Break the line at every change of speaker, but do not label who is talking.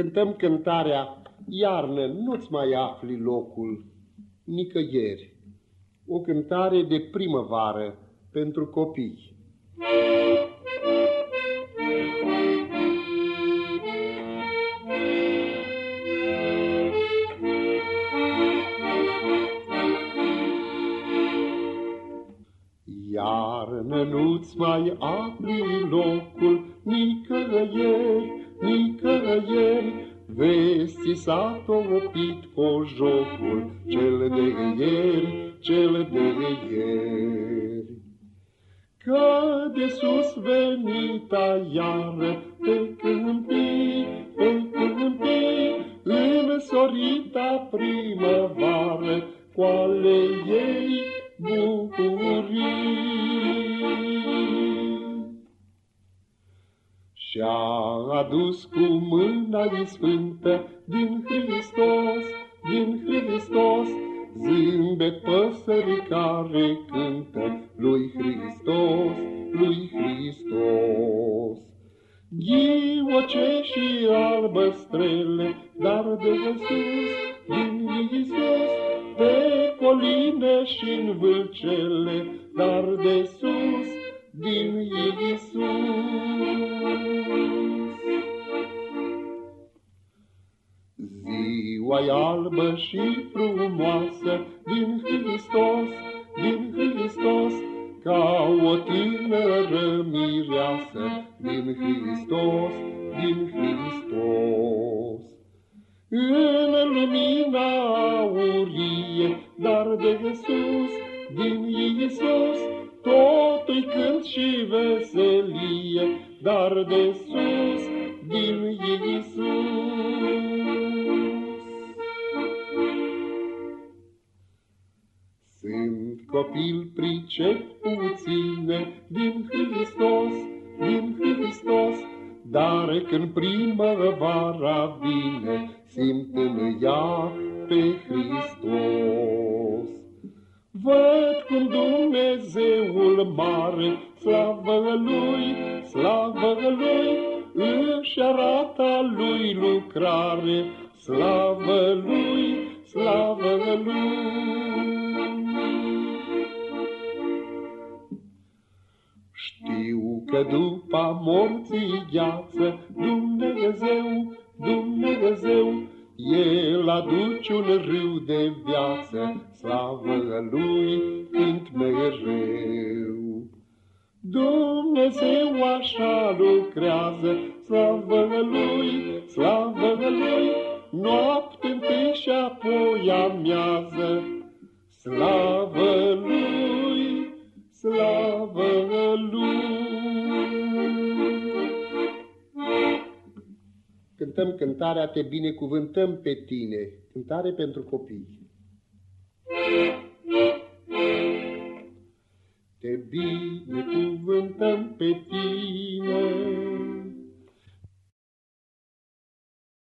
cântăm cântarea Iarnă, nu-ți mai afli locul nicăieri. O cântare de primăvară pentru copii. Iarnă nu-ți mai afli locul nicăieri, nicăieri, Vezi s-a topit cu jocul cel de ieri, cel de ieri. Că de sus venita iară pe câmpii, pe câmpii, în sorita primăvară, cu ale ei bucurii. Și-a adus cu mâna sfântă din Hristos, din Hristos, zâmbet păsări care cântă lui Hristos, lui Hristos. Ghioce și albă strele, dar de sus, din Iisus, pe coline și în vâlcele, dar de sus, din Iisus. Ziua albă și frumoasă din Hristos, din Hristos, ca o tânără mireasă din Hristos, din Hristos. În lumina aurie, dar de sus, din Iisus, totul cânt și veselie, dar de sus, copil pricep puține din Hristos, din Hristos, dar când primăvara vine, simt în ea pe Hristos. Văd cum Dumnezeul mare, slavă Lui, slavă Lui, își arată Lui lucrare, slavă Lui, slavă Lui. Știu că după morții gheață, Dumnezeu, Dumnezeu, El aduce un râu de viață, Slavă Lui cânt mereu. Dumnezeu așa lucrează, Slavă Lui, slavă Lui, Noapte întâi și apoi amiază, Slavă Lui, slavă cântăm cântarea Te binecuvântăm pe tine, cântare pentru copii. Te binecuvântăm pe tine,